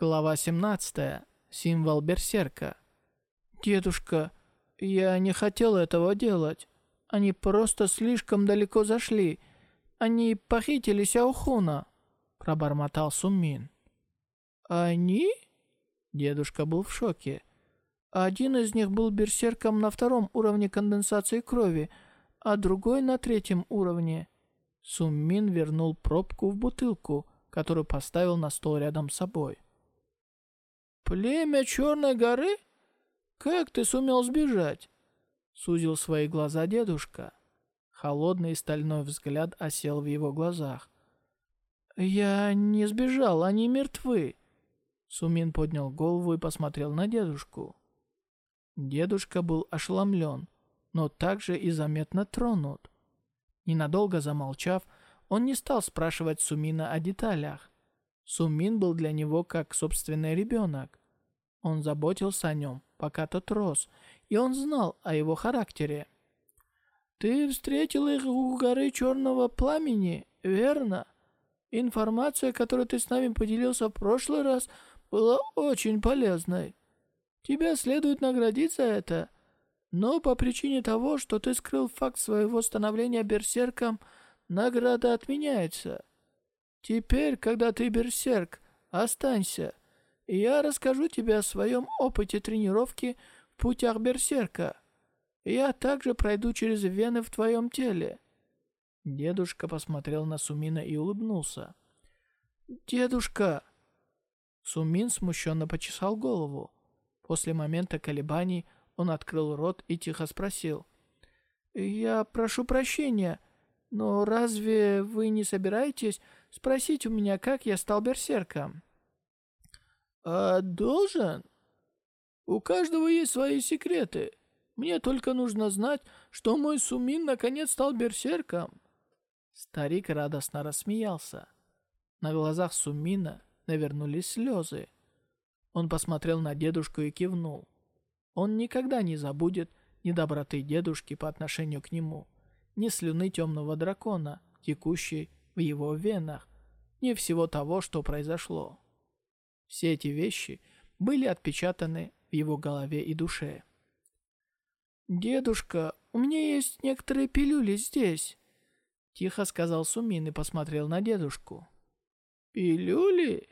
Глава 17. Символ берсерка. «Дедушка, я не хотел этого делать. Они просто слишком далеко зашли. Они похитили Сяохуна», — пробормотал Суммин. «Они?» Дедушка был в шоке. Один из них был берсерком на втором уровне конденсации крови, а другой на третьем уровне. Суммин вернул пробку в бутылку, которую поставил на стол рядом с собой. «Племя Черной горы? Как ты сумел сбежать?» Сузил свои глаза дедушка. Холодный стальной взгляд осел в его глазах. «Я не сбежал, они мертвы». Сумин поднял голову и посмотрел на дедушку. Дедушка был ошеломлен, но также и заметно тронут. Ненадолго замолчав, он не стал спрашивать Сумина о деталях. Сумин был для него как собственный ребенок. Он заботился о нем, пока тот рос, и он знал о его характере. «Ты встретил их у горы Черного Пламени, верно? Информация, которую ты с нами поделился в прошлый раз, была очень полезной. Тебя следует наградить за это, но по причине того, что ты скрыл факт своего становления берсерком, награда отменяется». Теперь, когда ты берсерк, останься. И я расскажу тебе о своем опыте тренировки в путях берсерка. Я также пройду через вены в твоем теле. Дедушка посмотрел на Сумина и улыбнулся. «Дедушка!» Сумин смущенно почесал голову. После момента колебаний он открыл рот и тихо спросил. «Я прошу прощения, но разве вы не собираетесь спросить у меня, как я стал берсерком?» «А должен? У каждого есть свои секреты. Мне только нужно знать, что мой Сумин наконец стал берсерком». Старик радостно рассмеялся. На глазах Сумина навернулись слезы. Он посмотрел на дедушку и кивнул. Он никогда не забудет ни доброты дедушки по отношению к нему, ни слюны темного дракона, текущей в его венах, ни всего того, что произошло. Все эти вещи были отпечатаны в его голове и душе. «Дедушка, у меня есть некоторые пилюли здесь», — тихо сказал Сумин и посмотрел на дедушку. «Пилюли?»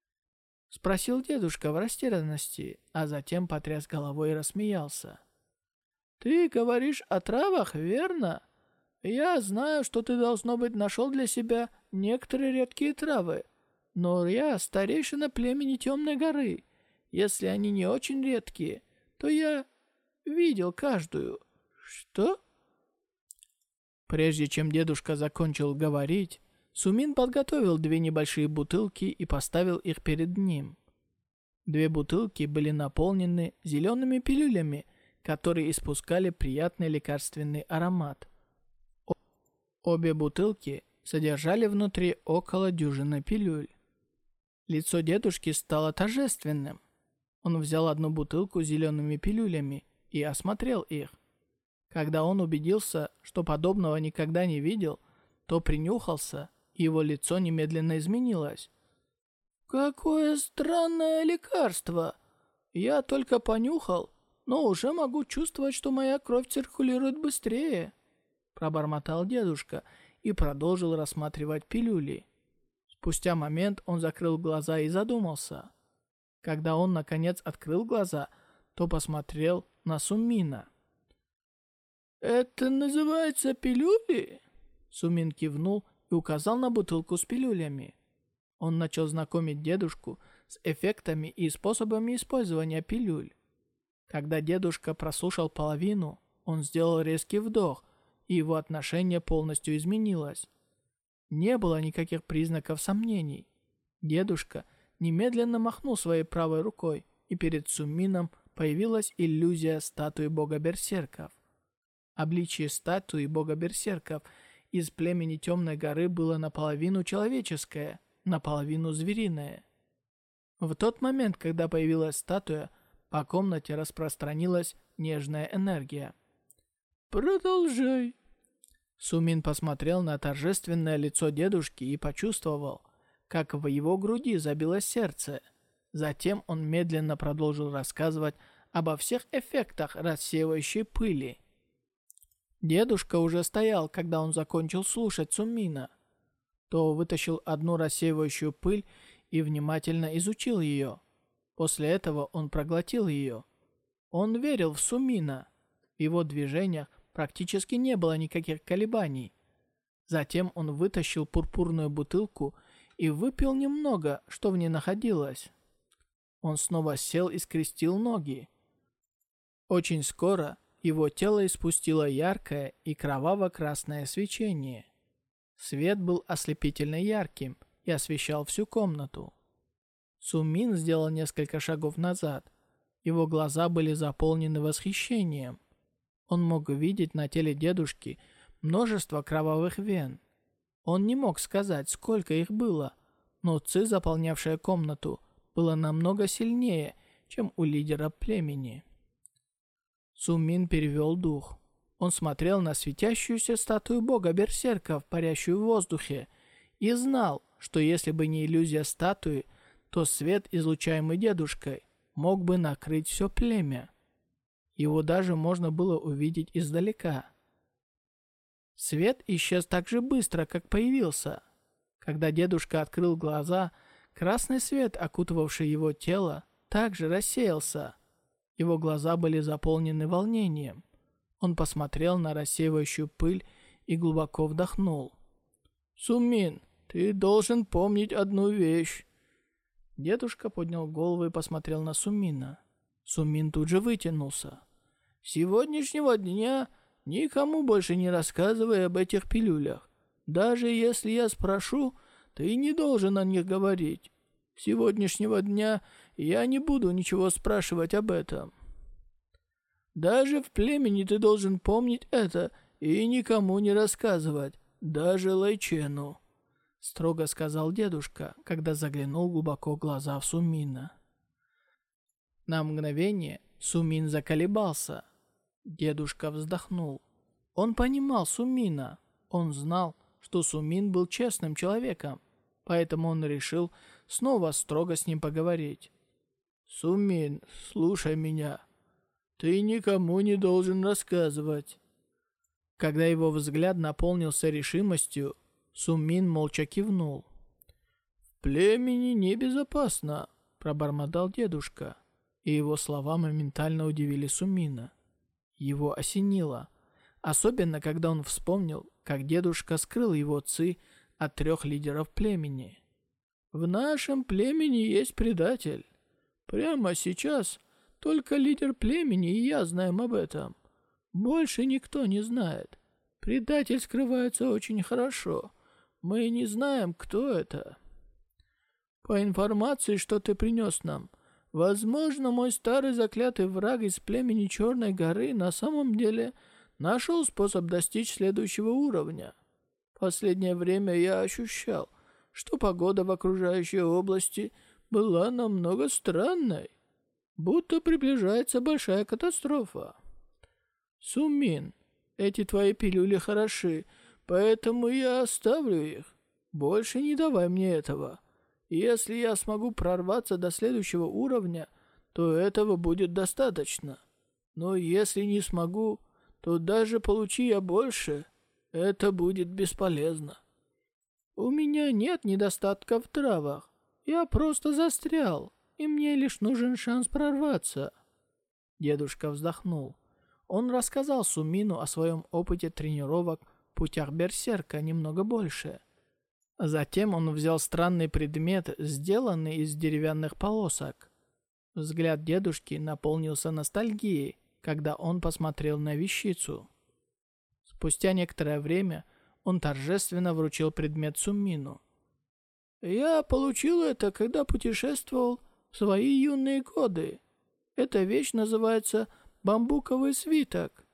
— спросил дедушка в растерянности, а затем потряс головой и рассмеялся. «Ты говоришь о травах, верно?» Я знаю, что ты, должно быть, нашел для себя некоторые редкие травы. Но я старейшина племени Темной горы. Если они не очень редкие, то я видел каждую. Что? Прежде чем дедушка закончил говорить, Сумин подготовил две небольшие бутылки и поставил их перед ним. Две бутылки были наполнены зелеными пилюлями, которые испускали приятный лекарственный аромат. Обе бутылки содержали внутри около дюжины пилюль. Лицо дедушки стало торжественным. Он взял одну бутылку с зелеными пилюлями и осмотрел их. Когда он убедился, что подобного никогда не видел, то принюхался, и его лицо немедленно изменилось. «Какое странное лекарство! Я только понюхал, но уже могу чувствовать, что моя кровь циркулирует быстрее» пробормотал дедушка и продолжил рассматривать пилюли. Спустя момент он закрыл глаза и задумался. Когда он, наконец, открыл глаза, то посмотрел на Сумина. «Это называется пилюли?» Сумин кивнул и указал на бутылку с пилюлями. Он начал знакомить дедушку с эффектами и способами использования пилюль. Когда дедушка прослушал половину, он сделал резкий вдох его отношение полностью изменилось. Не было никаких признаков сомнений. Дедушка немедленно махнул своей правой рукой, и перед Сумином появилась иллюзия статуи бога берсерков. Обличие статуи бога берсерков из племени Темной горы было наполовину человеческое, наполовину звериное. В тот момент, когда появилась статуя, по комнате распространилась нежная энергия. «Продолжай», Сумин посмотрел на торжественное лицо дедушки и почувствовал, как в его груди забилось сердце. Затем он медленно продолжил рассказывать обо всех эффектах рассеивающей пыли. Дедушка уже стоял, когда он закончил слушать Сумина. То вытащил одну рассеивающую пыль и внимательно изучил ее. После этого он проглотил ее. Он верил в Сумина. В его движениях практически не было никаких колебаний. Затем он вытащил пурпурную бутылку и выпил немного, что в ней находилось. Он снова сел и скрестил ноги. Очень скоро его тело испустило яркое и кроваво-красное свечение. Свет был ослепительно ярким и освещал всю комнату. Сумин сделал несколько шагов назад. Его глаза были заполнены восхищением. Он мог видеть на теле дедушки множество кровавых вен. Он не мог сказать, сколько их было, но ци, заполнявшая комнату, было намного сильнее, чем у лидера племени. Сумин перевел дух. Он смотрел на светящуюся статую бога берсерков, парящую в воздухе, и знал, что если бы не иллюзия статуи, то свет, излучаемый дедушкой, мог бы накрыть все племя. Его даже можно было увидеть издалека. Свет исчез так же быстро, как появился. Когда дедушка открыл глаза, красный свет, окутывавший его тело, также рассеялся. Его глаза были заполнены волнением. Он посмотрел на рассеивающую пыль и глубоко вдохнул. «Сумин, ты должен помнить одну вещь». Дедушка поднял голову и посмотрел на Сумина. Сумин тут же вытянулся. «С сегодняшнего дня никому больше не рассказывай об этих пилюлях. Даже если я спрошу, ты не должен о них говорить. С сегодняшнего дня я не буду ничего спрашивать об этом. Даже в племени ты должен помнить это и никому не рассказывать, даже Лайчену. Строго сказал дедушка, когда заглянул глубоко в глаза в Сумина. На мгновение Сумин заколебался. Дедушка вздохнул. Он понимал Сумина. Он знал, что Сумин был честным человеком, поэтому он решил снова строго с ним поговорить. «Сумин, слушай меня. Ты никому не должен рассказывать». Когда его взгляд наполнился решимостью, Сумин молча кивнул. «В племени небезопасно», — пробормотал дедушка, и его слова моментально удивили Сумина. Его осенило, особенно когда он вспомнил, как дедушка скрыл его ци от трех лидеров племени. «В нашем племени есть предатель. Прямо сейчас только лидер племени и я знаем об этом. Больше никто не знает. Предатель скрывается очень хорошо. Мы не знаем, кто это. По информации, что ты принес нам, возможно, мой старый заклятый враг из племени Черной горы на самом деле нашел способ достичь следующего уровня. Последнее время я ощущал, что погода в окружающей области была намного странной, будто приближается большая катастрофа. Сумин, эти твои пилюли хороши, поэтому я оставлю их. Больше не давай мне этого. Если я смогу прорваться до следующего уровня, то этого будет достаточно. Но если не смогу, то даже получи я больше, это будет бесполезно. У меня нет недостатка в травах. Я просто застрял, и мне лишь нужен шанс прорваться. Дедушка вздохнул. Он рассказал Сумину о своем опыте тренировок в путях берсерка немного больше. Затем он взял странный предмет, сделанный из деревянных полосок. Взгляд дедушки наполнился ностальгией, когда он посмотрел на вещицу. Спустя некоторое время он торжественно вручил предмет Сумину. Я получил это, когда путешествовал в свои юные годы. Эта вещь называется бамбуковый свиток.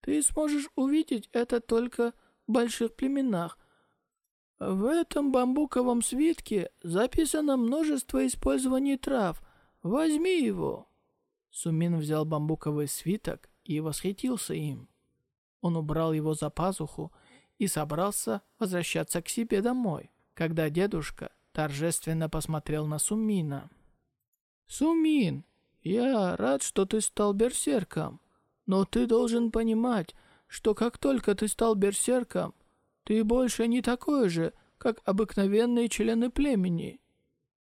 Ты сможешь увидеть это только в больших племенах. В этом бамбуковом свитке записано множество использований трав. Возьми его. Сумин взял бамбуковый свиток и восхитился им. Он убрал его за пазуху и собрался возвращаться к себе домой когда дедушка торжественно посмотрел на Сумина. Сумин, я рад, что ты стал берсерком, но ты должен понимать, что как только ты стал берсерком, ты больше не такой же, как обыкновенные члены племени.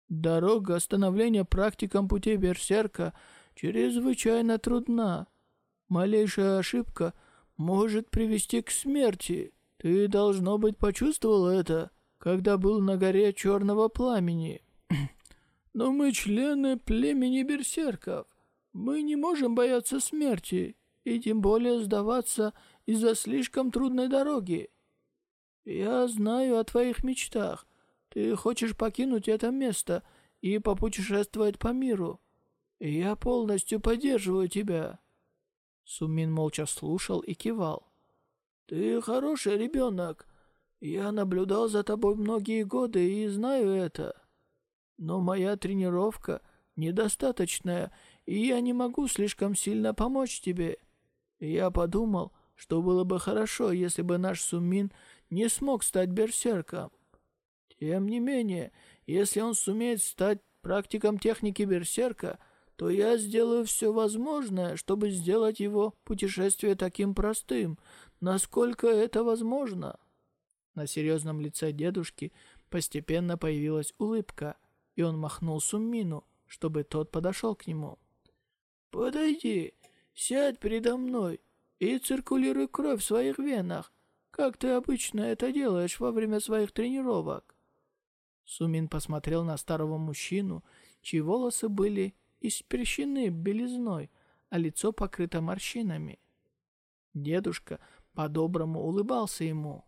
Дорога становления практиком путей берсерка чрезвычайно трудна. Малейшая ошибка может привести к смерти. Ты, должно быть, почувствовал это, когда был на горе черного пламени. Но мы члены племени берсерков. Мы не можем бояться смерти, и тем более сдаваться из-за слишком трудной дороги. Я знаю о твоих мечтах. Ты хочешь покинуть это место и попутешествовать по миру. Я полностью поддерживаю тебя». Сумин молча слушал и кивал. «Ты хороший ребенок. Я наблюдал за тобой многие годы и знаю это. Но моя тренировка недостаточная, и я не могу слишком сильно помочь тебе. Я подумал, что было бы хорошо, если бы наш Сумин не смог стать берсерком. Тем не менее, если он сумеет стать практиком техники берсерка, то я сделаю все возможное, чтобы сделать его путешествие таким простым, насколько это возможно. На серьезном лице дедушки постепенно появилась улыбка, и он махнул Суммину, чтобы тот подошел к нему. «Подойди, сядь передо мной и циркулируй кровь в своих венах, как ты обычно это делаешь во время своих тренировок». Сумин посмотрел на старого мужчину, чьи волосы были испрещены белизной, а лицо покрыто морщинами. Дедушка по-доброму улыбался ему.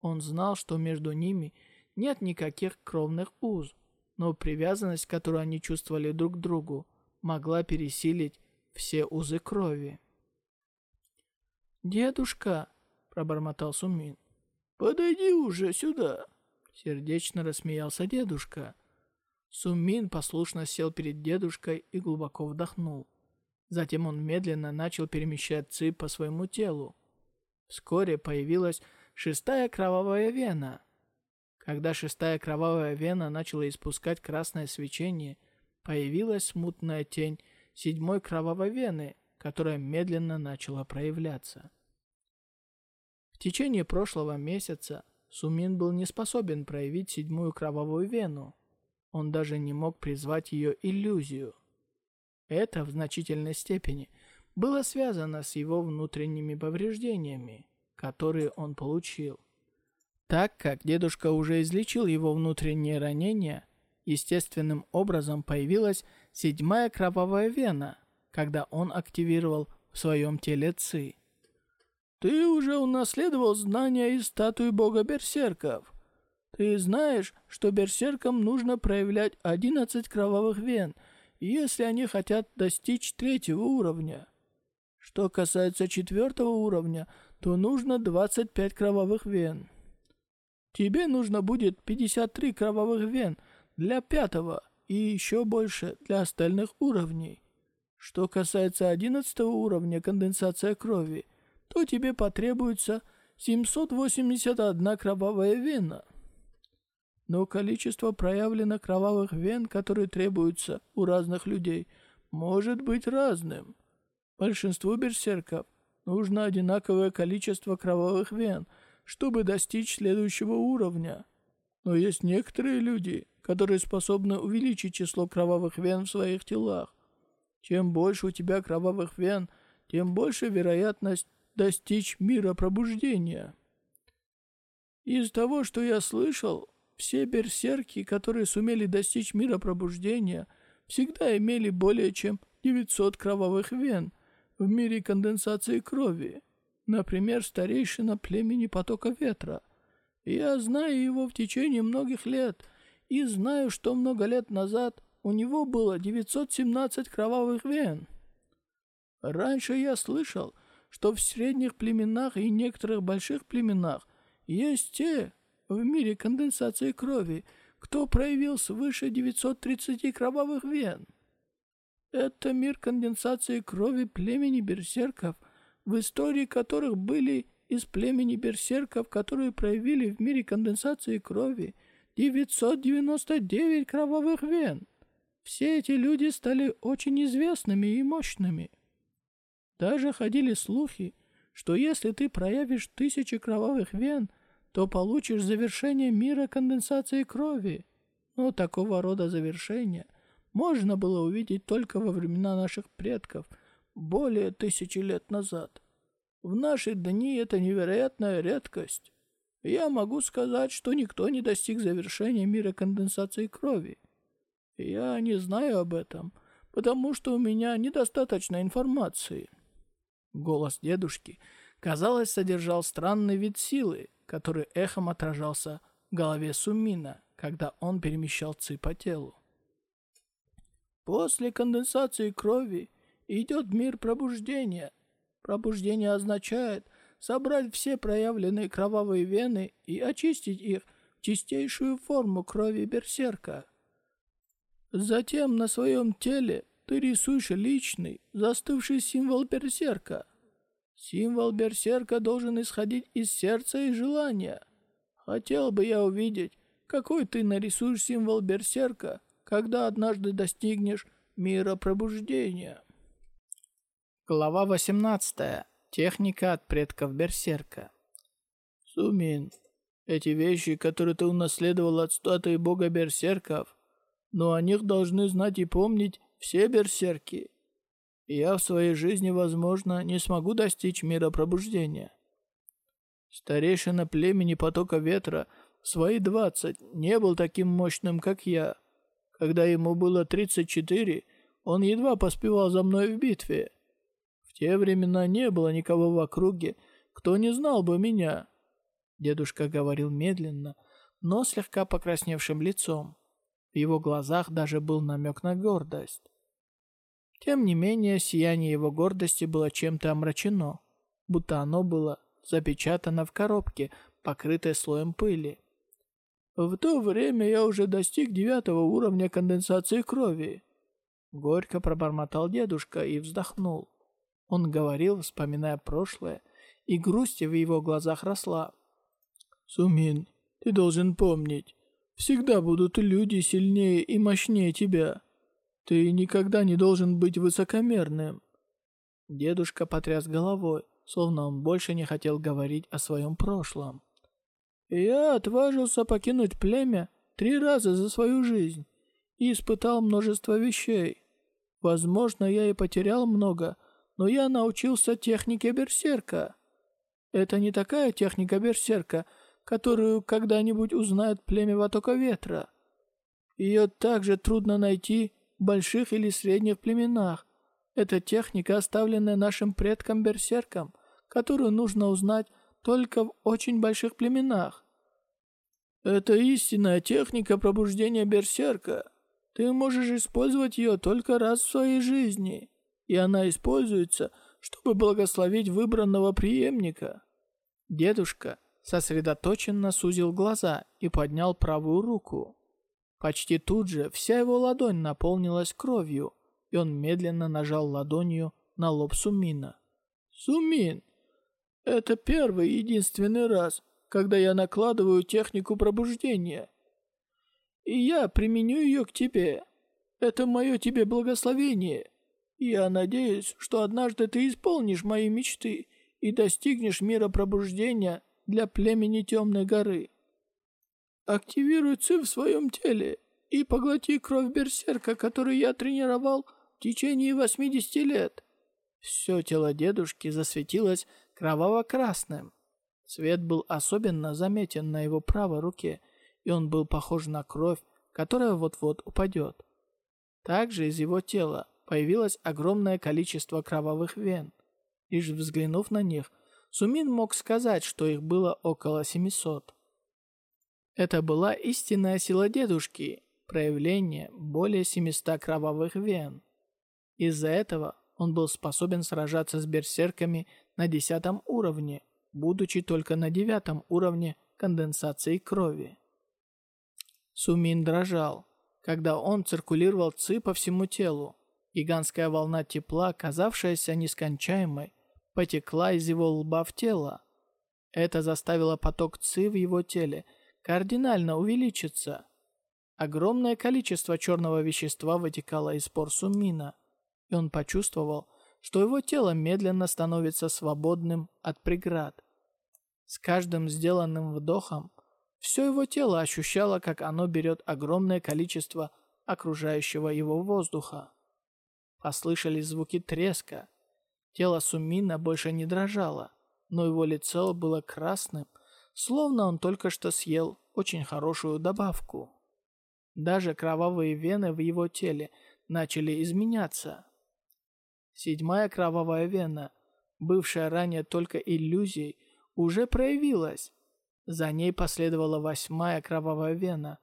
Он знал, что между ними нет никаких кровных уз, но привязанность, которую они чувствовали друг к другу, могла пересилить все узы крови. «Дедушка!» — пробормотал Сумин. «Подойди уже сюда!» — сердечно рассмеялся дедушка. Сумин послушно сел перед дедушкой и глубоко вдохнул. Затем он медленно начал перемещать ци по своему телу. Вскоре появилась шестая кровавая вена. Когда шестая кровавая вена начала испускать красное свечение, появилась смутная тень седьмой кровавой вены, которая медленно начала проявляться. В течение прошлого месяца Сумин был не способен проявить седьмую кровавую вену. Он даже не мог призвать ее иллюзию. Это в значительной степени было связано с его внутренними повреждениями, которые он получил. Так как дедушка уже излечил его внутренние ранения, естественным образом появилась седьмая кровавая вена, когда он активировал в своем теле Ци. «Ты уже унаследовал знания из статуи бога берсерков. Ты знаешь, что берсеркам нужно проявлять 11 кровавых вен, если они хотят достичь третьего уровня. Что касается четвертого уровня, то нужно 25 кровавых вен. Тебе нужно будет 53 кровавых вен для пятого и еще больше для остальных уровней. Что касается одиннадцатого уровня конденсация крови, то тебе потребуется 781 кровавая вена но количество проявлено кровавых вен, которые требуются у разных людей, может быть разным. Большинству берсерков нужно одинаковое количество кровавых вен, чтобы достичь следующего уровня. Но есть некоторые люди, которые способны увеличить число кровавых вен в своих телах. Чем больше у тебя кровавых вен, тем больше вероятность достичь мира пробуждения. Из того, что я слышал, все берсерки, которые сумели достичь мира пробуждения, всегда имели более чем 900 кровавых вен в мире конденсации крови. Например, старейшина племени потока ветра. Я знаю его в течение многих лет и знаю, что много лет назад у него было 917 кровавых вен. Раньше я слышал, что в средних племенах и некоторых больших племенах есть те, в мире конденсации крови, кто проявил свыше 930 кровавых вен. Это мир конденсации крови племени берсерков, в истории которых были из племени берсерков, которые проявили в мире конденсации крови 999 кровавых вен. все эти люди стали очень известными и мощными. Даже ходили слухи, что если ты проявишь тысячи кровавых вен, то получишь завершение мира конденсации крови. Но такого рода завершения можно было увидеть только во времена наших предков, более тысячи лет назад. В наши дни это невероятная редкость. Я могу сказать, что никто не достиг завершения мира конденсации крови. Я не знаю об этом, потому что у меня недостаточно информации. Голос дедушки, казалось, содержал странный вид силы, который эхом отражался в голове Сумина, когда он перемещал ци по телу. После конденсации крови идет мир пробуждения. Пробуждение означает собрать все проявленные кровавые вены и очистить их в чистейшую форму крови берсерка. Затем на своем теле ты рисуешь личный, застывший символ берсерка. Символ берсерка должен исходить из сердца и желания. Хотел бы я увидеть, какой ты нарисуешь символ берсерка, когда однажды достигнешь мира пробуждения. Глава 18. Техника от предков берсерка. Сумин, эти вещи, которые ты унаследовал от статуи бога берсерков, но о них должны знать и помнить все берсерки. Я в своей жизни, возможно, не смогу достичь мира пробуждения. Старейшина племени потока ветра в свои двадцать не был таким мощным, как я. Когда ему было тридцать четыре, он едва поспевал за мной в битве. В те времена не было никого в округе, кто не знал бы меня. Дедушка говорил медленно, но слегка покрасневшим лицом. В его глазах даже был намек на гордость. Тем не менее, сияние его гордости было чем-то омрачено, будто оно было запечатано в коробке, покрытой слоем пыли. В то время я уже достиг девятого уровня конденсации крови. Горько пробормотал дедушка и вздохнул. Он говорил, вспоминая прошлое, и грусть в его глазах росла. «Сумин, ты должен помнить, всегда будут люди сильнее и мощнее тебя. Ты никогда не должен быть высокомерным». Дедушка потряс головой, словно он больше не хотел говорить о своем прошлом. «Я отважился покинуть племя три раза за свою жизнь и испытал множество вещей. Возможно, я и потерял много, но я научился технике берсерка. Это не такая техника берсерка, которую когда-нибудь узнает племя Ватока Ветра. Ее также трудно найти больших или средних племенах. Это техника, оставленная нашим предкам-берсеркам, которую нужно узнать только в очень больших племенах. Это истинная техника пробуждения берсерка. Ты можешь использовать ее только раз в своей жизни, и она используется, чтобы благословить выбранного преемника. Дедушка сосредоточенно сузил глаза и поднял правую руку. Почти тут же вся его ладонь наполнилась кровью, и он медленно нажал ладонью на лоб Сумина. «Сумин, это первый и единственный раз, когда я накладываю технику пробуждения и я применю ее к тебе. Это мое тебе благословение. Я надеюсь, что однажды ты исполнишь мои мечты и достигнешь мира пробуждения для племени Темной горы. Активируй ци в своем теле и поглоти кровь берсерка, которую я тренировал в течение 80 лет. Все тело дедушки засветилось кроваво-красным. Цвет был особенно заметен на его правой руке, и он был похож на кровь, которая вот-вот упадет. Также из его тела появилось огромное количество кровавых вен. Лишь взглянув на них, Сумин мог сказать, что их было около 700. Это была истинная сила дедушки, проявление более 700 кровавых вен. Из-за этого он был способен сражаться с берсерками на 10 уровне, будучи только на 9 уровне конденсации крови. Сумин дрожал, когда он циркулировал ци по всему телу. Гигантская волна тепла, казавшаяся нескончаемой, потекла из его лба в тело. Это заставило поток ци в его теле кардинально увеличиться. огромное количество черного вещества вытекало из пор Суммина, и он почувствовал, что его тело медленно становится свободным от преград. С каждым сделанным вдохом все его тело ощущало, как оно берет огромное количество окружающего его воздуха. Послышались звуки треска. Тело Сумина больше не дрожало, но его лицо было красным, словно он только что съел очень хорошую добавку. Даже кровавые вены в его теле начали изменяться. Седьмая кровавая вена, бывшая ранее только иллюзией, уже проявилась. За ней последовала восьмая кровавая вена.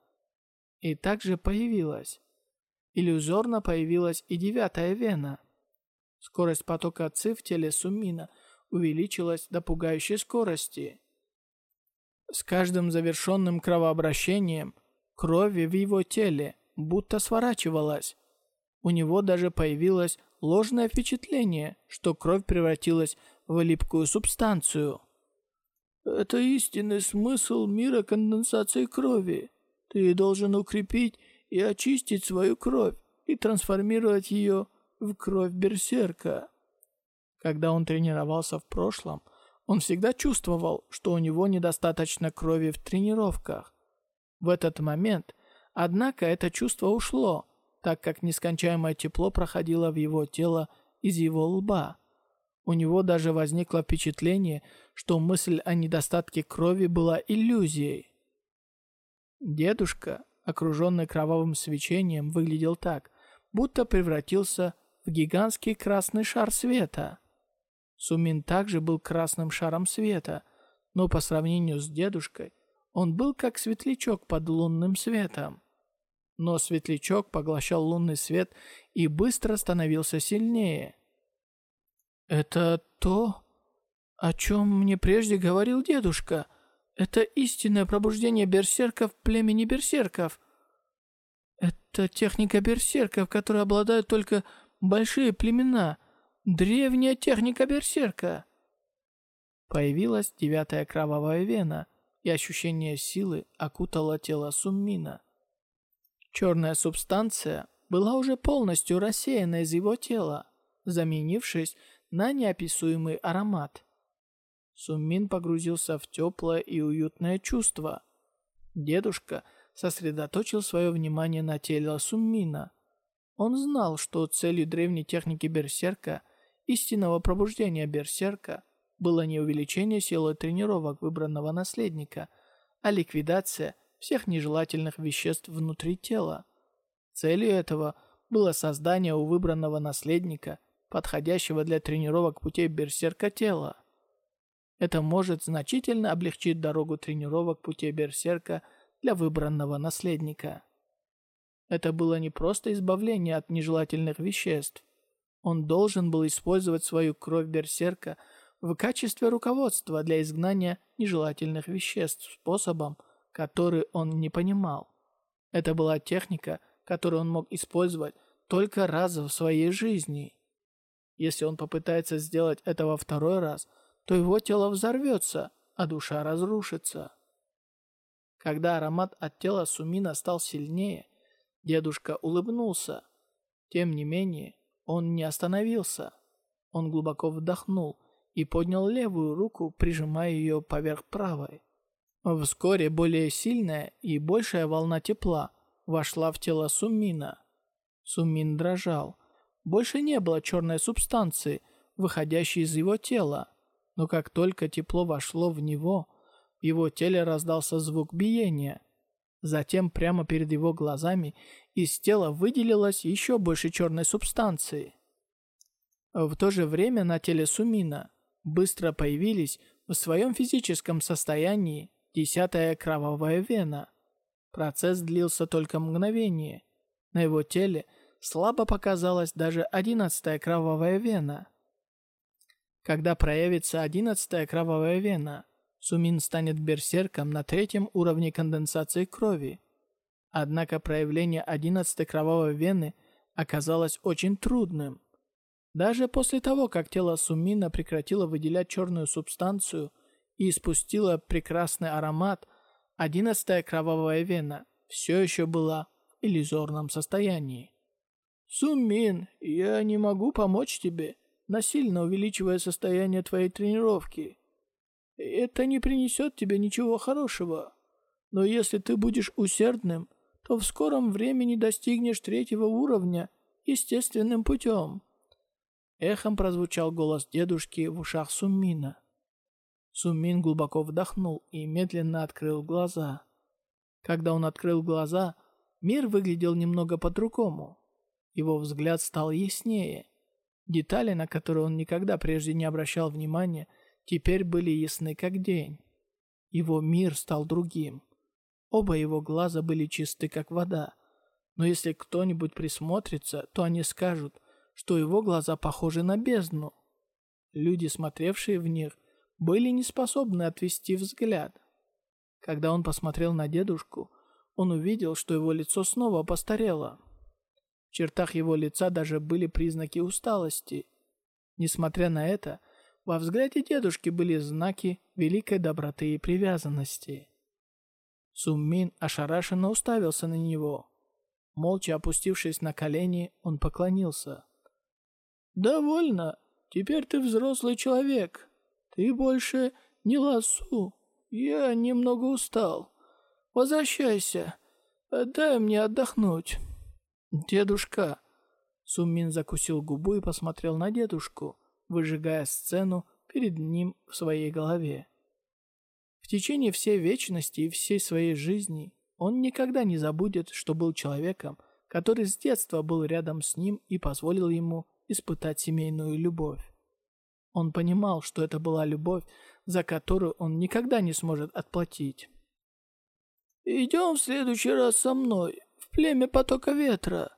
И также появилась. Иллюзорно появилась и девятая вена. Скорость потока ЦИ в теле Сумина увеличилась до пугающей скорости. С каждым завершенным кровообращением крови в его теле будто сворачивалась. У него даже появилось ложное впечатление, что кровь превратилась в липкую субстанцию. Это истинный смысл мира конденсации крови. Ты должен укрепить и очистить свою кровь и трансформировать ее в кровь берсерка. Когда он тренировался в прошлом, он всегда чувствовал, что у него недостаточно крови в тренировках. В этот момент, однако, это чувство ушло, так как нескончаемое тепло проходило в его тело из его лба. У него даже возникло впечатление, что мысль о недостатке крови была иллюзией. Дедушка, окруженный кровавым свечением, выглядел так, будто превратился в гигантский красный шар света. Сумин также был красным шаром света, но по сравнению с дедушкой, он был как светлячок под лунным светом. Но светлячок поглощал лунный свет и быстро становился сильнее. «Это то, о чем мне прежде говорил дедушка», это истинное пробуждение берсерков племени берсерков. Это техника берсерков, которой обладают только большие племена. Древняя техника берсерка. Появилась девятая кровавая вена, и ощущение силы окутало тело Суммина. Черная субстанция была уже полностью рассеяна из его тела, заменившись на неописуемый аромат. Суммин погрузился в теплое и уютное чувство. Дедушка сосредоточил свое внимание на теле Суммина. Он знал, что целью древней техники Берсерка, истинного пробуждения Берсерка, было не увеличение силы тренировок выбранного наследника, а ликвидация всех нежелательных веществ внутри тела. Целью этого было создание у выбранного наследника подходящего для тренировок путей Берсерка тела. Это может значительно облегчить дорогу тренировок пути берсерка для выбранного наследника. Это было не просто избавление от нежелательных веществ. Он должен был использовать свою кровь берсерка в качестве руководства для изгнания нежелательных веществ способом, который он не понимал. Это была техника, которую он мог использовать только раз в своей жизни. Если он попытается сделать это во второй раз – то его тело взорвется, а душа разрушится. Когда аромат от тела Сумина стал сильнее, дедушка улыбнулся. Тем не менее, он не остановился. Он глубоко вдохнул и поднял левую руку, прижимая ее поверх правой. Вскоре более сильная и большая волна тепла вошла в тело Сумина. Сумин дрожал. Больше не было черной субстанции, выходящей из его тела. Но как только тепло вошло в него, в его теле раздался звук биения. Затем прямо перед его глазами из тела выделилось еще больше черной субстанции. В то же время на теле Сумина быстро появились в своем физическом состоянии десятая кровавая вена. Процесс длился только мгновение. На его теле слабо показалась даже одиннадцатая кровавая вена – когда проявится одиннадцатая кровавая вена, Сумин станет берсерком на третьем уровне конденсации крови. Однако проявление одиннадцатой кровавой вены оказалось очень трудным. Даже после того, как тело Сумина прекратило выделять черную субстанцию и испустило прекрасный аромат, одиннадцатая кровавая вена все еще была в иллюзорном состоянии. «Суммин, я не могу помочь тебе, насильно увеличивая состояние твоей тренировки. Это не принесет тебе ничего хорошего. Но если ты будешь усердным, то в скором времени достигнешь третьего уровня естественным путем. Эхом прозвучал голос дедушки в ушах Суммина. Суммин глубоко вдохнул и медленно открыл глаза. Когда он открыл глаза, мир выглядел немного по-другому. Его взгляд стал яснее. Детали, на которые он никогда прежде не обращал внимания, теперь были ясны как день. Его мир стал другим. Оба его глаза были чисты как вода. Но если кто-нибудь присмотрится, то они скажут, что его глаза похожи на бездну. Люди, смотревшие в них, были не способны отвести взгляд. Когда он посмотрел на дедушку, он увидел, что его лицо снова постарело. В чертах его лица даже были признаки усталости. Несмотря на это, во взгляде дедушки были знаки великой доброты и привязанности. Суммин ошарашенно уставился на него. Молча опустившись на колени, он поклонился. «Довольно. Теперь ты взрослый человек. Ты больше не ласу. Я немного устал. Возвращайся. Дай мне отдохнуть». «Дедушка!» Суммин закусил губу и посмотрел на дедушку, выжигая сцену перед ним в своей голове. В течение всей вечности и всей своей жизни он никогда не забудет, что был человеком, который с детства был рядом с ним и позволил ему испытать семейную любовь. Он понимал, что это была любовь, за которую он никогда не сможет отплатить. «Идем в следующий раз со мной, в племя потока ветра.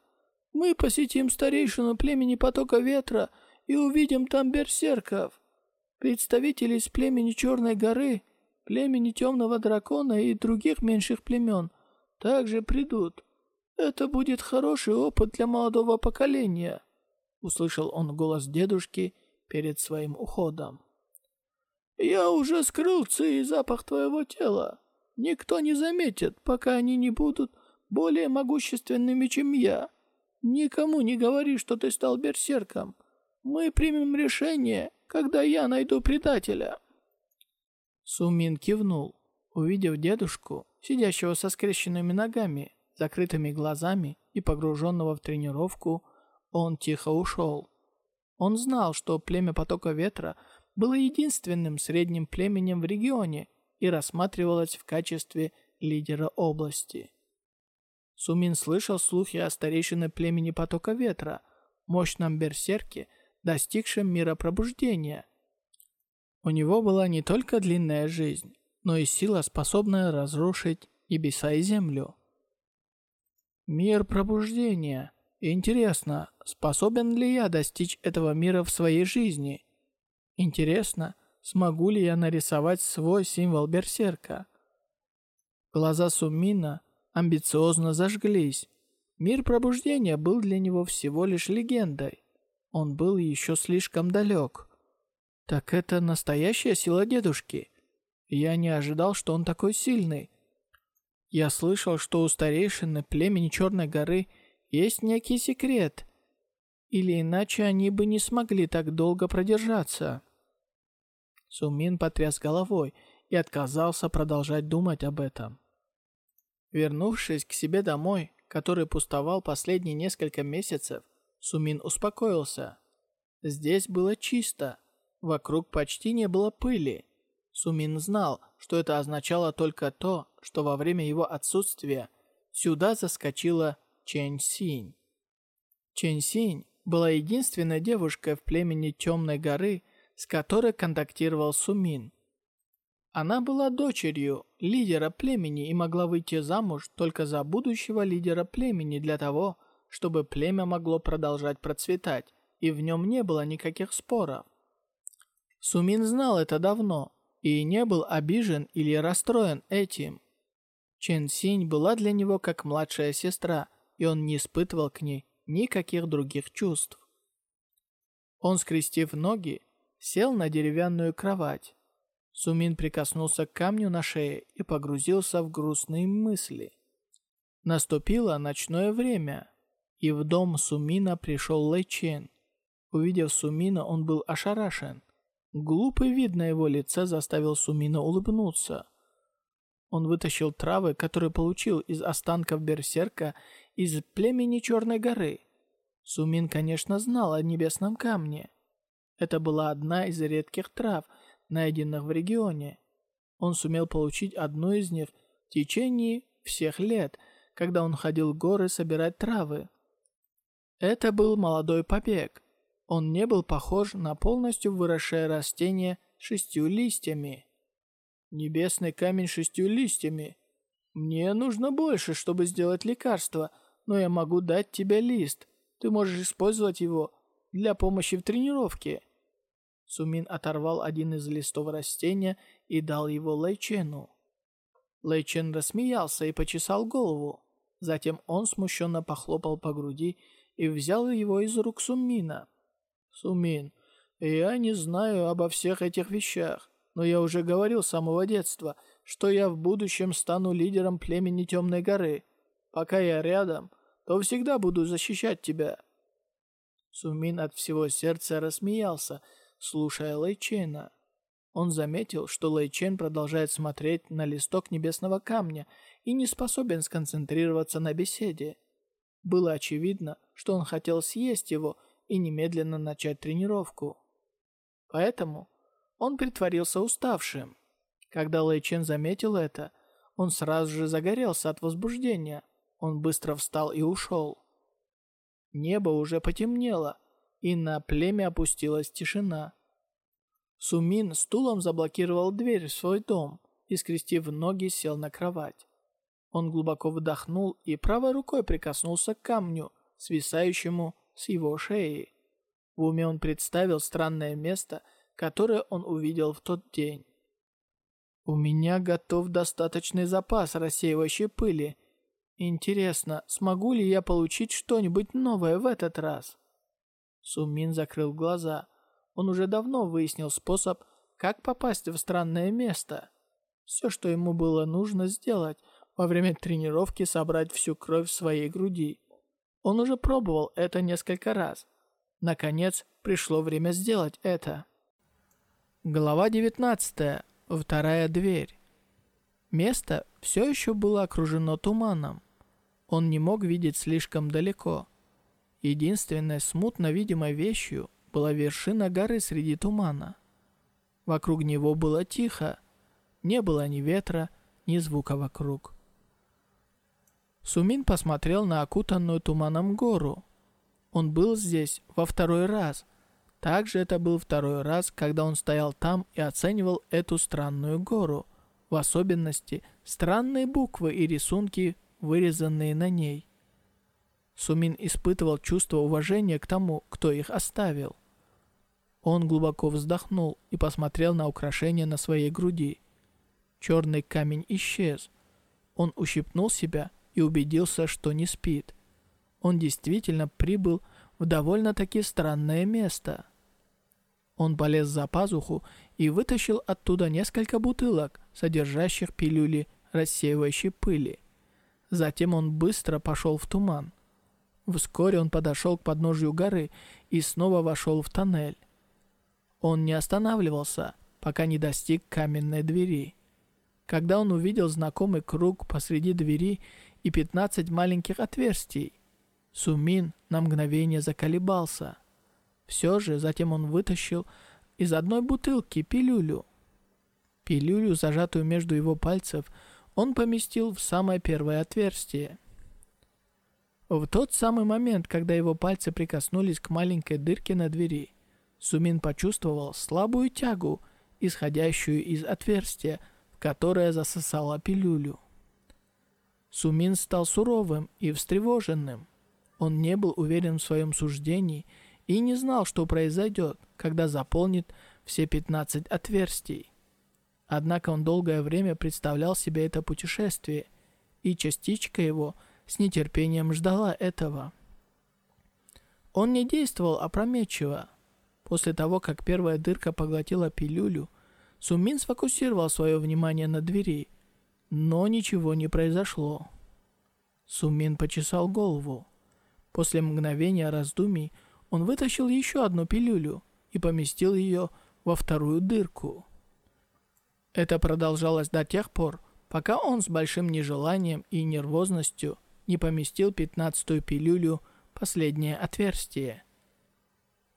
Мы посетим старейшину племени потока ветра и увидим там берсерков, представителей из племени Черной горы, племени Темного дракона и других меньших племен также придут. Это будет хороший опыт для молодого поколения». Услышал он голос дедушки перед своим уходом. «Я уже скрыл ци и запах твоего тела. Никто не заметит, пока они не будут более могущественными, чем я. Никому не говори, что ты стал берсерком. Мы примем решение, когда я найду предателя». Сумин кивнул, увидев дедушку, сидящего со скрещенными ногами, закрытыми глазами и погруженного в тренировку, он тихо ушел. Он знал, что племя потока ветра было единственным средним племенем в регионе и рассматривалось в качестве лидера области. Сумин слышал слухи о старейшине племени потока ветра, мощном берсерке, достигшем мира пробуждения. У него была не только длинная жизнь, но и сила, способная разрушить небеса и землю. Мир пробуждения – Интересно, способен ли я достичь этого мира в своей жизни? Интересно, смогу ли я нарисовать свой символ берсерка? Глаза Сумина амбициозно зажглись. Мир пробуждения был для него всего лишь легендой. Он был еще слишком далек. Так это настоящая сила дедушки. Я не ожидал, что он такой сильный. Я слышал, что у старейшины племени Черной горы – есть некий секрет. Или иначе они бы не смогли так долго продержаться. Сумин потряс головой и отказался продолжать думать об этом. Вернувшись к себе домой, который пустовал последние несколько месяцев, Сумин успокоился. Здесь было чисто, вокруг почти не было пыли. Сумин знал, что это означало только то, что во время его отсутствия сюда заскочила Чэнь Синь. Чэнь Синь была единственной девушкой в племени Темной горы, с которой контактировал Сумин. Она была дочерью лидера племени и могла выйти замуж только за будущего лидера племени для того, чтобы племя могло продолжать процветать, и в нем не было никаких споров. Сумин знал это давно и не был обижен или расстроен этим. Чен Синь была для него как младшая сестра – и он не испытывал к ней никаких других чувств. Он, скрестив ноги, сел на деревянную кровать. Сумин прикоснулся к камню на шее и погрузился в грустные мысли. Наступило ночное время, и в дом Сумина пришел Лэй Чен. Увидев Сумина, он был ошарашен. Глупый вид на его лице заставил Сумина улыбнуться. Он вытащил травы, которые получил из останков берсерка из племени Черной горы. Сумин, конечно, знал о небесном камне. Это была одна из редких трав, найденных в регионе. Он сумел получить одну из них в течение всех лет, когда он ходил в горы собирать травы. Это был молодой побег. Он не был похож на полностью выросшее растение шестью листьями. Небесный камень шестью листьями. Мне нужно больше, чтобы сделать лекарство, но я могу дать тебе лист. Ты можешь использовать его для помощи в тренировке. Сумин оторвал один из листов растения и дал его Лэйчену. Лэйчен рассмеялся и почесал голову. Затем он смущенно похлопал по груди и взял его из рук Сумина. «Сумин, я не знаю обо всех этих вещах, но я уже говорил с самого детства, что я в будущем стану лидером племени Темной горы. Пока я рядом, то всегда буду защищать тебя». Сумин от всего сердца рассмеялся, слушая Лэйчена. Он заметил, что Лэйчен продолжает смотреть на листок небесного камня и не способен сконцентрироваться на беседе. Было очевидно, что он хотел съесть его и немедленно начать тренировку. Поэтому он притворился уставшим. Когда Лэйчен заметил это, он сразу же загорелся от возбуждения. Он быстро встал и ушел. Небо уже потемнело, и на племя опустилась тишина. Сумин стулом заблокировал дверь в свой дом и, скрестив ноги, сел на кровать. Он глубоко вдохнул и правой рукой прикоснулся к камню, свисающему с его шеи. В уме он представил странное место, которое он увидел в тот день. «У меня готов достаточный запас рассеивающей пыли. Интересно, смогу ли я получить что-нибудь новое в этот раз?» Сумин закрыл глаза. Он уже давно выяснил способ, как попасть в странное место. Все, что ему было нужно сделать, во время тренировки собрать всю кровь в своей груди. Он уже пробовал это несколько раз. Наконец, пришло время сделать это. Глава 19. Вторая дверь. Место все еще было окружено туманом. Он не мог видеть слишком далеко. Единственной смутно видимой вещью была вершина горы среди тумана. Вокруг него было тихо. Не было ни ветра, ни звука вокруг. Сумин посмотрел на окутанную туманом гору. Он был здесь во второй раз. Также это был второй раз, когда он стоял там и оценивал эту странную гору. В особенности странные буквы и рисунки, вырезанные на ней. Сумин испытывал чувство уважения к тому, кто их оставил. Он глубоко вздохнул и посмотрел на украшение на своей груди. Черный камень исчез. Он ущипнул себя и убедился, что не спит. Он действительно прибыл в довольно-таки странное место. Он полез за пазуху и вытащил оттуда несколько бутылок, содержащих пилюли рассеивающей пыли. Затем он быстро пошел в туман. Вскоре он подошел к подножию горы и снова вошел в тоннель. Он не останавливался, пока не достиг каменной двери. Когда он увидел знакомый круг посреди двери и 15 маленьких отверстий, Сумин на мгновение заколебался. Все же затем он вытащил из одной бутылки пилюлю. Пилюлю, зажатую между его пальцев, он поместил в самое первое отверстие. В тот самый момент, когда его пальцы прикоснулись к маленькой дырке на двери, Сумин почувствовал слабую тягу, исходящую из отверстия, которое засосала пилюлю. Сумин стал суровым и встревоженным. Он не был уверен в своем суждении и не знал, что произойдет, когда заполнит все 15 отверстий. Однако он долгое время представлял себе это путешествие, и частичка его – с нетерпением ждала этого. Он не действовал опрометчиво. После того, как первая дырка поглотила пилюлю, Сумин сфокусировал свое внимание на двери, но ничего не произошло. Сумин почесал голову. После мгновения раздумий он вытащил еще одну пилюлю и поместил ее во вторую дырку. Это продолжалось до тех пор, пока он с большим нежеланием и нервозностью не поместил пятнадцатую пилюлю в последнее отверстие.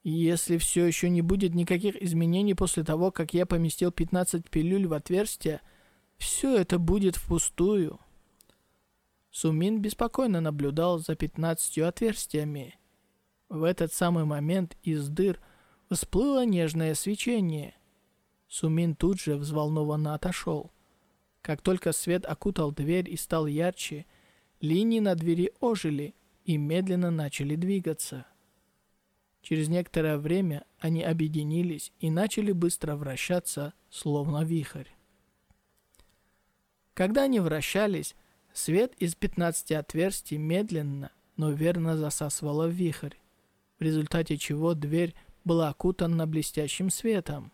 Если все еще не будет никаких изменений после того, как я поместил 15 пилюль в отверстие, все это будет впустую. Сумин беспокойно наблюдал за 15 отверстиями. В этот самый момент из дыр всплыло нежное свечение. Сумин тут же взволнованно отошел. Как только свет окутал дверь и стал ярче, линии на двери ожили и медленно начали двигаться. Через некоторое время они объединились и начали быстро вращаться, словно вихрь. Когда они вращались, свет из 15 отверстий медленно, но верно засасывало в вихрь, в результате чего дверь была окутана блестящим светом.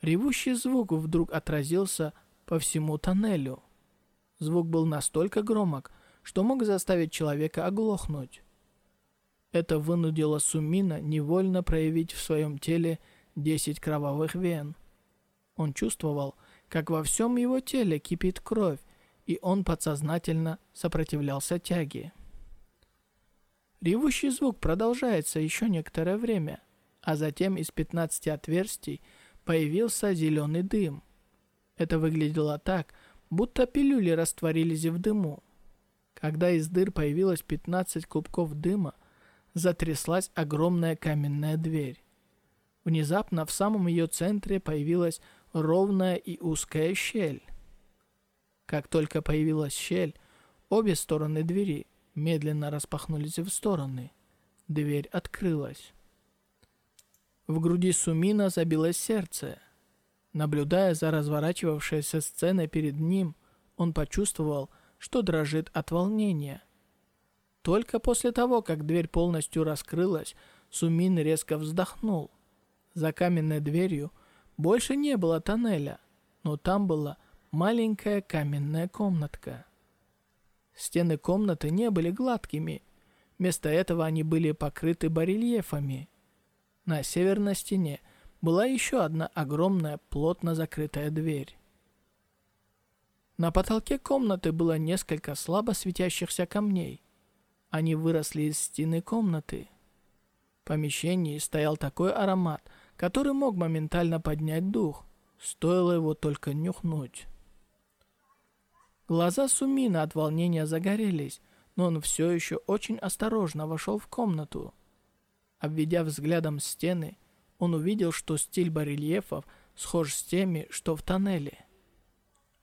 Ревущий звук вдруг отразился по всему тоннелю. Звук был настолько громок, что мог заставить человека оглохнуть. Это вынудило Сумина невольно проявить в своем теле 10 кровавых вен. Он чувствовал, как во всем его теле кипит кровь, и он подсознательно сопротивлялся тяге. Ревущий звук продолжается еще некоторое время, а затем из 15 отверстий появился зеленый дым. Это выглядело так, будто пилюли растворились в дыму. Когда из дыр появилось 15 кубков дыма, затряслась огромная каменная дверь. Внезапно в самом ее центре появилась ровная и узкая щель. Как только появилась щель, обе стороны двери медленно распахнулись в стороны. Дверь открылась. В груди Сумина забилось сердце. Наблюдая за разворачивавшейся сценой перед ним, он почувствовал, что дрожит от волнения – только после того, как дверь полностью раскрылась, Сумин резко вздохнул. За каменной дверью больше не было тоннеля, но там была маленькая каменная комнатка. Стены комнаты не были гладкими, вместо этого они были покрыты барельефами. На северной стене была еще одна огромная плотно закрытая дверь. На потолке комнаты было несколько слабо светящихся камней – они выросли из стены комнаты. В помещении стоял такой аромат, который мог моментально поднять дух. Стоило его только нюхнуть. Глаза Сумина от волнения загорелись, но он все еще очень осторожно вошел в комнату. Обведя взглядом стены, он увидел, что стиль барельефов схож с теми, что в тоннеле.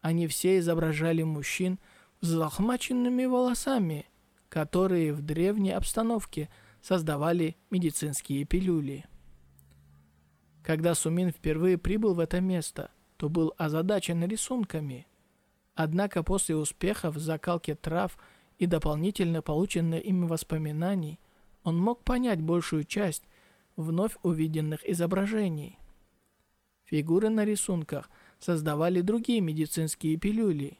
Они все изображали мужчин с залохмаченными волосами – которые в древней обстановке создавали медицинские пилюли. Когда Сумин впервые прибыл в это место, то был озадачен рисунками. Однако после успеха в закалке трав и дополнительно полученных ими воспоминаний, он мог понять большую часть вновь увиденных изображений. Фигуры на рисунках создавали другие медицинские пилюли.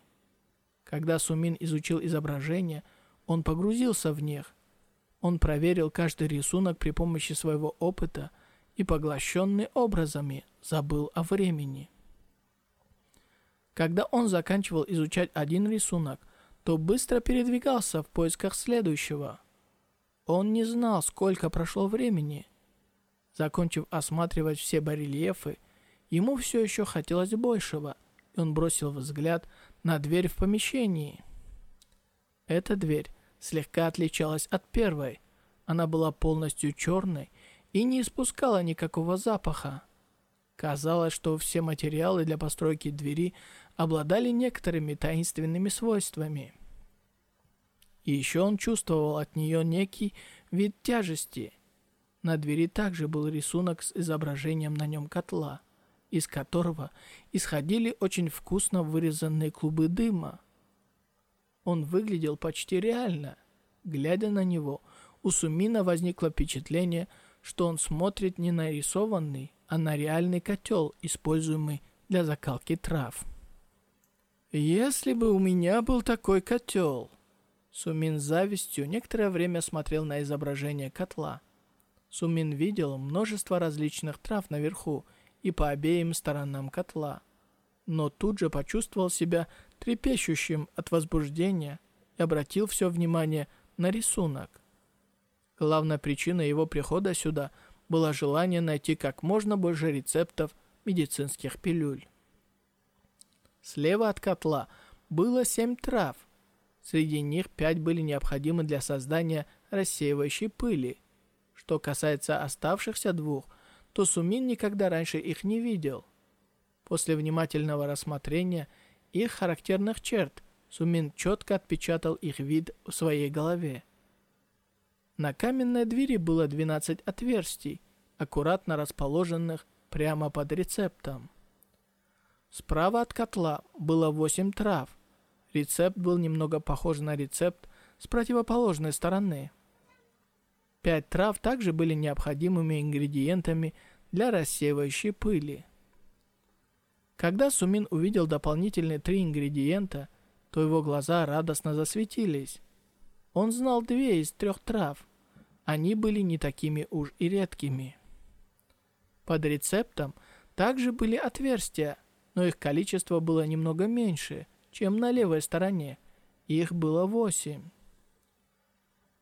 Когда Сумин изучил изображения – он погрузился в них. Он проверил каждый рисунок при помощи своего опыта и, поглощенный образами, забыл о времени. Когда он заканчивал изучать один рисунок, то быстро передвигался в поисках следующего. Он не знал, сколько прошло времени. Закончив осматривать все барельефы, ему все еще хотелось большего, и он бросил взгляд на дверь в помещении. Эта дверь слегка отличалась от первой. Она была полностью черной и не испускала никакого запаха. Казалось, что все материалы для постройки двери обладали некоторыми таинственными свойствами. И еще он чувствовал от нее некий вид тяжести. На двери также был рисунок с изображением на нем котла, из которого исходили очень вкусно вырезанные клубы дыма. Он выглядел почти реально. Глядя на него, у Сумина возникло впечатление, что он смотрит не на рисованный, а на реальный котел, используемый для закалки трав. «Если бы у меня был такой котел...» Сумин с завистью некоторое время смотрел на изображение котла. Сумин видел множество различных трав наверху и по обеим сторонам котла, но тут же почувствовал себя трепещущим от возбуждения и обратил все внимание на рисунок. Главная причина его прихода сюда было желание найти как можно больше рецептов медицинских пилюль. Слева от котла было семь трав, Среди них пять были необходимы для создания рассеивающей пыли. Что касается оставшихся двух, то Сумин никогда раньше их не видел. После внимательного рассмотрения их характерных черт, Сумин четко отпечатал их вид в своей голове. На каменной двери было 12 отверстий, аккуратно расположенных прямо под рецептом. Справа от котла было 8 трав, Рецепт был немного похож на рецепт с противоположной стороны. Пять трав также были необходимыми ингредиентами для рассеивающей пыли. Когда Сумин увидел дополнительные три ингредиента, то его глаза радостно засветились. Он знал две из трех трав. Они были не такими уж и редкими. Под рецептом также были отверстия, но их количество было немного меньше – чем на левой стороне. Их было восемь.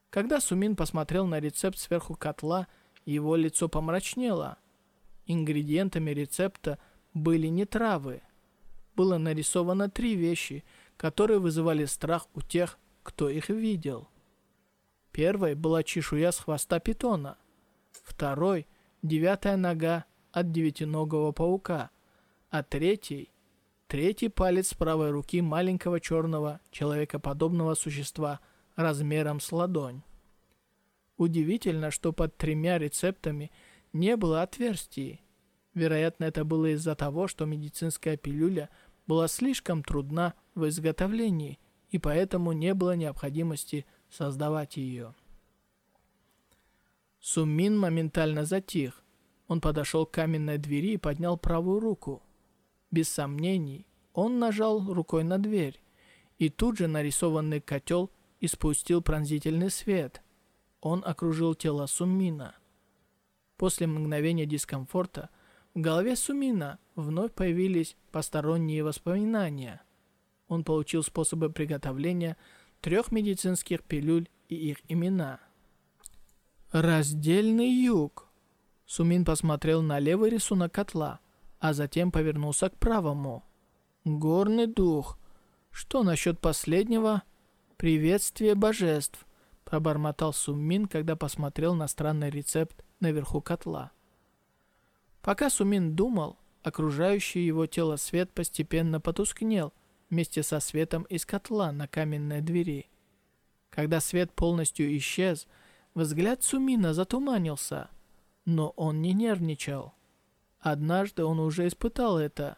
Когда Сумин посмотрел на рецепт сверху котла, его лицо помрачнело. Ингредиентами рецепта были не травы. Было нарисовано три вещи, которые вызывали страх у тех, кто их видел. Первой была чешуя с хвоста питона. Второй – девятая нога от девятиногого паука. А третий Третий палец правой руки маленького черного человекоподобного существа размером с ладонь. Удивительно, что под тремя рецептами не было отверстий. Вероятно, это было из-за того, что медицинская пилюля была слишком трудна в изготовлении, и поэтому не было необходимости создавать ее. Суммин моментально затих. Он подошел к каменной двери и поднял правую руку. Без сомнений, он нажал рукой на дверь, и тут же нарисованный котел испустил пронзительный свет. Он окружил тело Сумина. После мгновения дискомфорта в голове Сумина вновь появились посторонние воспоминания. Он получил способы приготовления трех медицинских пилюль и их имена. Раздельный юг. Сумин посмотрел на левый рисунок котла – а затем повернулся к правому. «Горный дух. Что насчет последнего?» «Приветствие божеств», — пробормотал Суммин, когда посмотрел на странный рецепт наверху котла. Пока Сумин думал, окружающий его тело свет постепенно потускнел вместе со светом из котла на каменной двери. Когда свет полностью исчез, взгляд Сумина затуманился, но он не нервничал. Однажды он уже испытал это.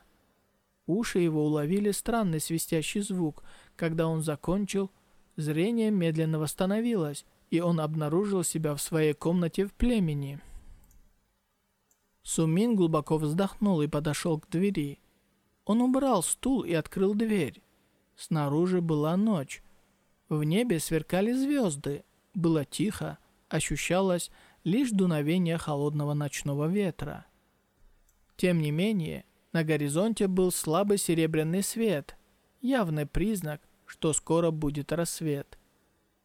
Уши его уловили странный свистящий звук. Когда он закончил, зрение медленно восстановилось, и он обнаружил себя в своей комнате в племени. Сумин глубоко вздохнул и подошел к двери. Он убрал стул и открыл дверь. Снаружи была ночь. В небе сверкали звезды. Было тихо, ощущалось лишь дуновение холодного ночного ветра. Тем не менее, на горизонте был слабый серебряный свет, явный признак, что скоро будет рассвет.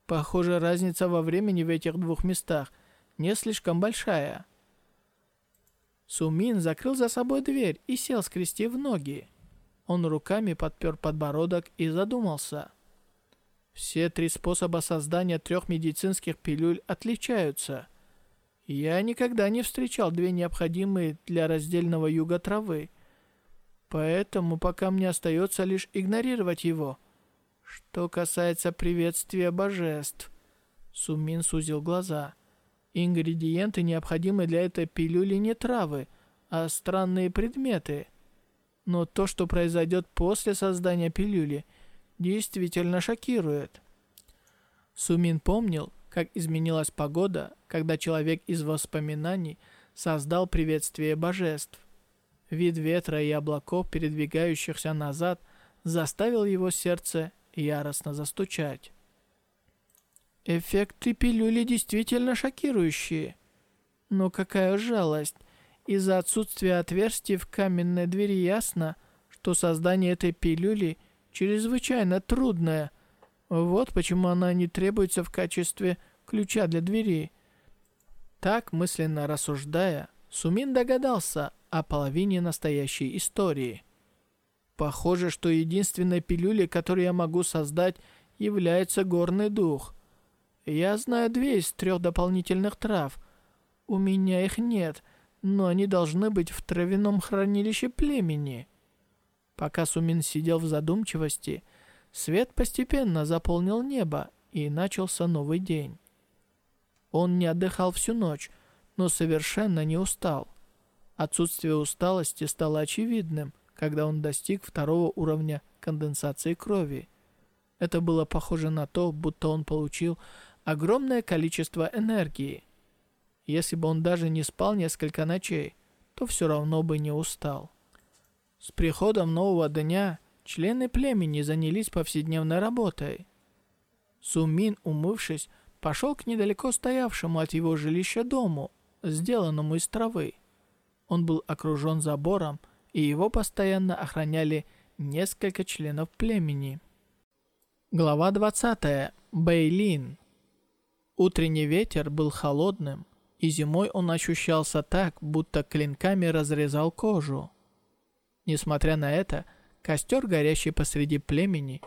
Похоже, разница во времени в этих двух местах не слишком большая. Сумин закрыл за собой дверь и сел, скрестив ноги. Он руками подпер подбородок и задумался. Все три способа создания трех медицинских пилюль отличаются – я никогда не встречал две необходимые для раздельного юга травы. Поэтому пока мне остается лишь игнорировать его. Что касается приветствия божеств... Сумин сузил глаза. Ингредиенты, необходимые для этой пилюли, не травы, а странные предметы. Но то, что произойдет после создания пилюли, действительно шокирует. Сумин помнил, как изменилась погода, когда человек из воспоминаний создал приветствие божеств. Вид ветра и облаков, передвигающихся назад, заставил его сердце яростно застучать. Эффекты пилюли действительно шокирующие. Но какая жалость. Из-за отсутствия отверстий в каменной двери ясно, что создание этой пилюли чрезвычайно трудное. Вот почему она не требуется в качестве ключа для двери. Так, мысленно рассуждая, Сумин догадался о половине настоящей истории. Похоже, что единственной пилюлей, которую я могу создать, является горный дух. Я знаю две из трех дополнительных трав. У меня их нет, но они должны быть в травяном хранилище племени. Пока Сумин сидел в задумчивости, свет постепенно заполнил небо, и начался новый день. Он не отдыхал всю ночь, но совершенно не устал. Отсутствие усталости стало очевидным, когда он достиг второго уровня конденсации крови. Это было похоже на то, будто он получил огромное количество энергии. Если бы он даже не спал несколько ночей, то все равно бы не устал. С приходом нового дня члены племени занялись повседневной работой. Сумин, умывшись, пошел к недалеко стоявшему от его жилища дому, сделанному из травы. Он был окружен забором, и его постоянно охраняли несколько членов племени. Глава 20. Бэйлин. Утренний ветер был холодным, и зимой он ощущался так, будто клинками разрезал кожу. Несмотря на это, костер, горящий посреди племени,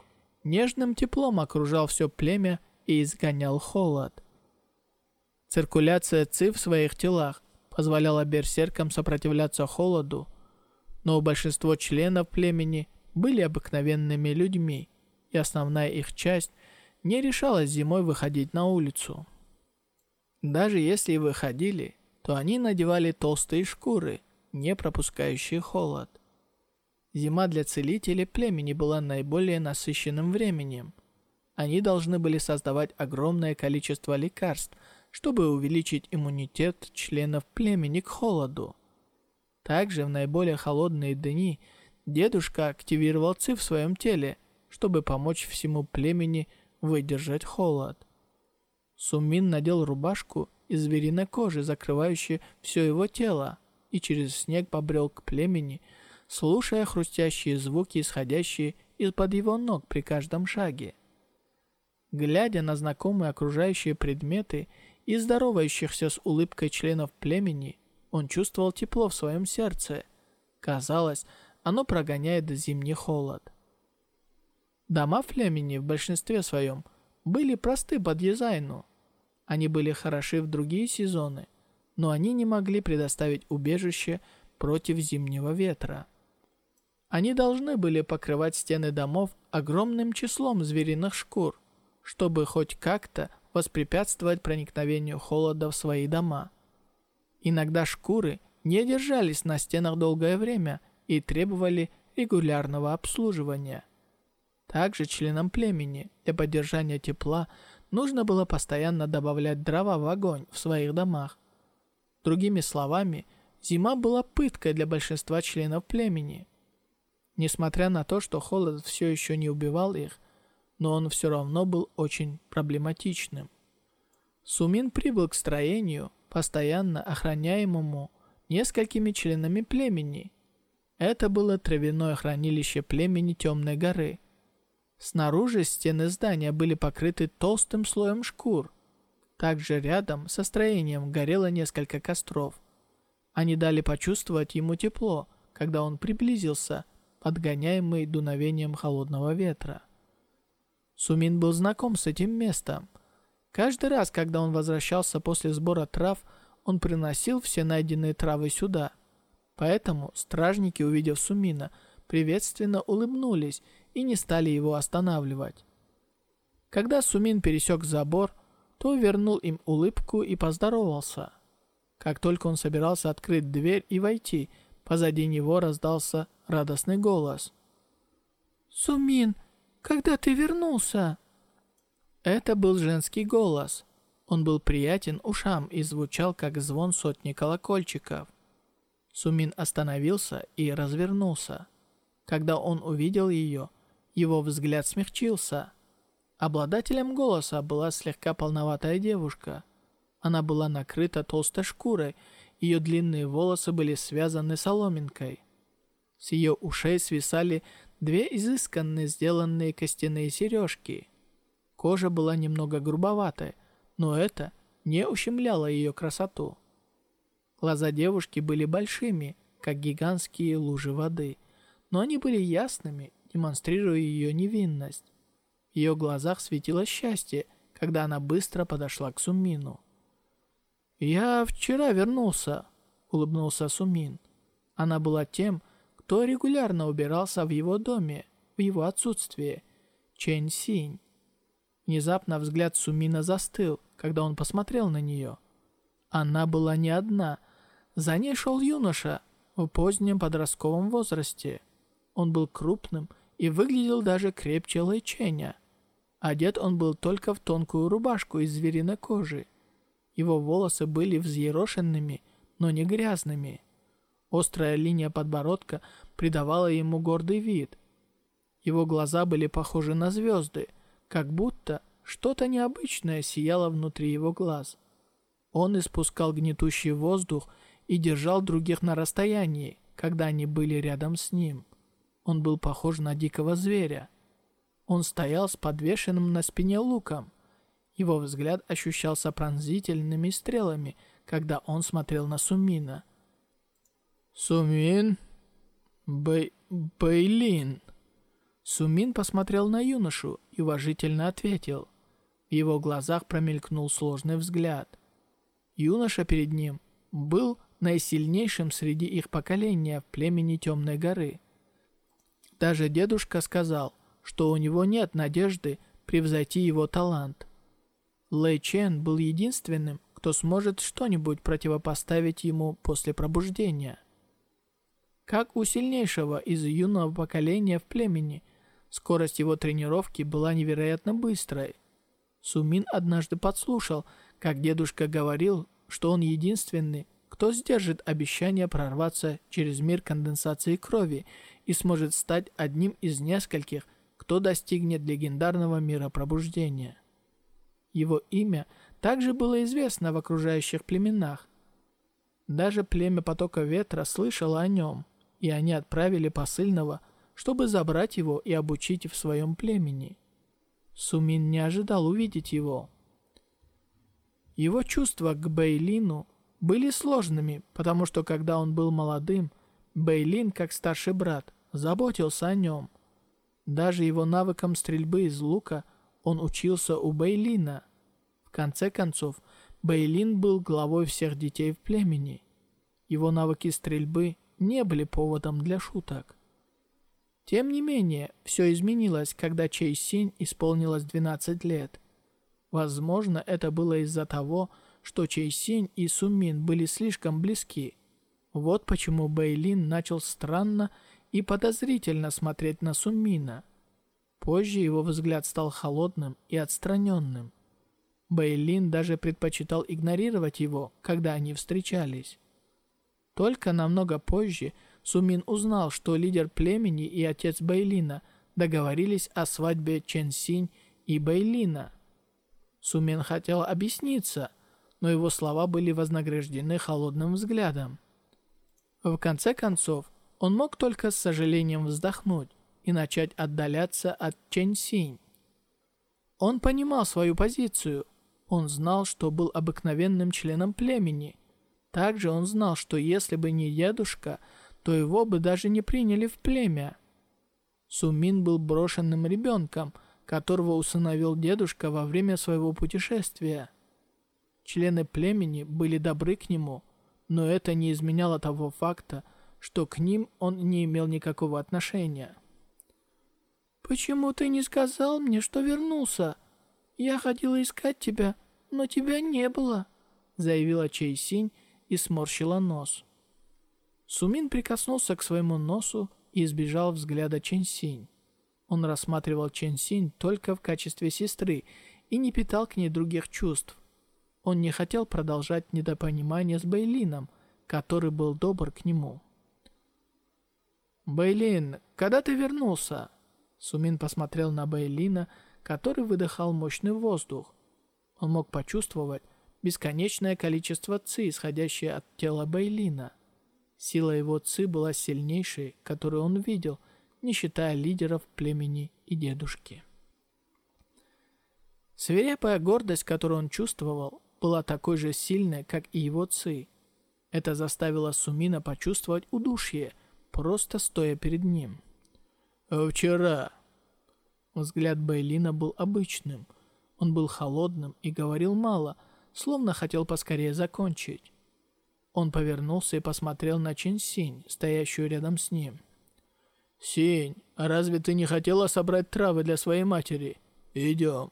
нежным теплом окружал все племя и изгонял холод. Циркуляция ци в своих телах позволяла берсеркам сопротивляться холоду, но большинство членов племени были обыкновенными людьми, и основная их часть не решалась зимой выходить на улицу. Даже если и выходили, то они надевали толстые шкуры, не пропускающие холод. Зима для целителей племени была наиболее насыщенным временем. Они должны были создавать огромное количество лекарств, чтобы увеличить иммунитет членов племени к холоду. Также в наиболее холодные дни дедушка активировал ци в своем теле, чтобы помочь всему племени выдержать холод. Сумин надел рубашку из звериной кожи, закрывающую все его тело, и через снег побрел к племени, слушая хрустящие звуки, исходящие из-под его ног при каждом шаге. Глядя на знакомые окружающие предметы и здоровающихся с улыбкой членов племени, он чувствовал тепло в своем сердце. Казалось, оно прогоняет зимний холод. Дома племени в большинстве своем были просты по дизайну. Они были хороши в другие сезоны, но они не могли предоставить убежище против зимнего ветра. Они должны были покрывать стены домов огромным числом звериных шкур, чтобы хоть как-то воспрепятствовать проникновению холода в свои дома. Иногда шкуры не держались на стенах долгое время и требовали регулярного обслуживания. Также членам племени для поддержания тепла нужно было постоянно добавлять дрова в огонь в своих домах. Другими словами, зима была пыткой для большинства членов племени – Несмотря на то, что холод все еще не убивал их, но он все равно был очень проблематичным. Сумин прибыл к строению, постоянно охраняемому несколькими членами племени. Это было травяное хранилище племени Темной горы. Снаружи стены здания были покрыты толстым слоем шкур. Также рядом со строением горело несколько костров. Они дали почувствовать ему тепло, когда он приблизился – отгоняемый дуновением холодного ветра. Сумин был знаком с этим местом. Каждый раз, когда он возвращался после сбора трав, он приносил все найденные травы сюда. Поэтому стражники, увидев Сумина, приветственно улыбнулись и не стали его останавливать. Когда Сумин пересек забор, то вернул им улыбку и поздоровался. Как только он собирался открыть дверь и войти, позади него раздался радостный голос. «Сумин, когда ты вернулся?» Это был женский голос. Он был приятен ушам и звучал, как звон сотни колокольчиков. Сумин остановился и развернулся. Когда он увидел ее, его взгляд смягчился. Обладателем голоса была слегка полноватая девушка. Она была накрыта толстой шкурой, ее длинные волосы были связаны соломинкой. С ее ушей свисали две изысканные сделанные костяные сережки. Кожа была немного грубоватой, но это не ущемляло ее красоту. Глаза девушки были большими, как гигантские лужи воды, но они были ясными, демонстрируя ее невинность. В ее глазах светило счастье, когда она быстро подошла к Сумину. «Я вчера вернулся», — улыбнулся Сумин. Она была тем, кто регулярно убирался в его доме в его отсутствие. Чэнь Синь. Внезапно взгляд Сумина застыл, когда он посмотрел на нее. Она была не одна. За ней шел юноша в позднем подростковом возрасте. Он был крупным и выглядел даже крепче Лэйчэня. Одет он был только в тонкую рубашку из звериной кожи. Его волосы были взъерошенными, но не грязными. Острая линия подбородка придавала ему гордый вид. Его глаза были похожи на звезды, как будто что-то необычное сияло внутри его глаз. Он испускал гнетущий воздух и держал других на расстоянии, когда они были рядом с ним. Он был похож на дикого зверя. Он стоял с подвешенным на спине луком. Его взгляд ощущался пронзительными стрелами, когда он смотрел на Сумина. «Сумин? Бэй... Бэйлин?» Сумин посмотрел на юношу и уважительно ответил. В его глазах промелькнул сложный взгляд. Юноша перед ним был наисильнейшим среди их поколения в племени Темной горы. Даже дедушка сказал, что у него нет надежды превзойти его талант. Лэй Чен был единственным, кто сможет что-нибудь противопоставить ему после пробуждения. Как у сильнейшего из юного поколения в племени, скорость его тренировки была невероятно быстрой. Сумин однажды подслушал, как дедушка говорил, что он единственный, кто сдержит обещание прорваться через мир конденсации крови и сможет стать одним из нескольких, кто достигнет легендарного мира пробуждения. Его имя также было известно в окружающих племенах. Даже племя потока ветра слышало о нем, и они отправили посыльного, чтобы забрать его и обучить в своем племени. Сумин не ожидал увидеть его. Его чувства к Бэйлину были сложными, потому что когда он был молодым, Бэйлин, как старший брат, заботился о нем. Даже его навыкам стрельбы из лука он учился у Бэйлина. В конце концов, Бэйлин был главой всех детей в племени. Его навыки стрельбы не были поводом для шуток. Тем не менее, все изменилось, когда Чей Синь исполнилось 12 лет. Возможно, это было из-за того, что Чей Синь и Сумин были слишком близки. Вот почему Бэйлин начал странно и подозрительно смотреть на Сумина. Позже его взгляд стал холодным и отстраненным. Бэйлин даже предпочитал игнорировать его, когда они встречались. Только намного позже Сумин узнал, что лидер племени и отец Бэйлина договорились о свадьбе Чен Синь и Бэйлина. Сумин хотел объясниться, но его слова были вознаграждены холодным взглядом. В конце концов, он мог только с сожалением вздохнуть и начать отдаляться от Чэнь Синь. Он понимал свою позицию. Он знал, что был обыкновенным членом племени. Также он знал, что если бы не дедушка, то его бы даже не приняли в племя. Сумин был брошенным ребенком, которого усыновил дедушка во время своего путешествия. Члены племени были добры к нему, но это не изменяло того факта, что к ним он не имел никакого отношения. «Почему ты не сказал мне, что вернулся? Я ходила искать тебя, но тебя не было», заявила Чей Синь и сморщила нос. Сумин прикоснулся к своему носу и избежал взгляда Чен Синь. Он рассматривал Чен Синь только в качестве сестры и не питал к ней других чувств. Он не хотел продолжать недопонимание с Бейлином, который был добр к нему. «Бейлин, когда ты вернулся?» Сумин посмотрел на Бейлина, который выдыхал мощный воздух. Он мог почувствовать бесконечное количество ци, исходящее от тела Бейлина. Сила его ци была сильнейшей, которую он видел, не считая лидеров племени и дедушки. Свирепая гордость, которую он чувствовал, была такой же сильной, как и его ци. Это заставило Сумина почувствовать удушье, просто стоя перед ним. «Вчера...» Взгляд Бейлина был обычным. Он был холодным и говорил мало, словно хотел поскорее закончить. Он повернулся и посмотрел на Чин Синь, стоящую рядом с ним. «Синь, а разве ты не хотела собрать травы для своей матери? Идем».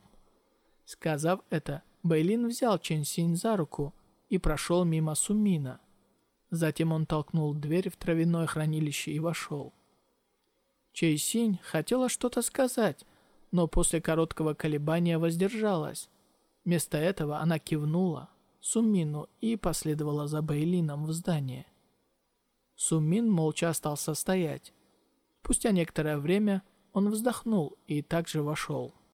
Сказав это, Бэйлин взял Чин Синь за руку и прошел мимо Сумина. Затем он толкнул дверь в травяное хранилище и вошел. Чэй Синь хотела что-то сказать, но после короткого колебания воздержалась. Вместо этого она кивнула Сумину и последовала за Бэйлином в здание. Сумин молча остался стоять. Спустя некоторое время он вздохнул и также вошел.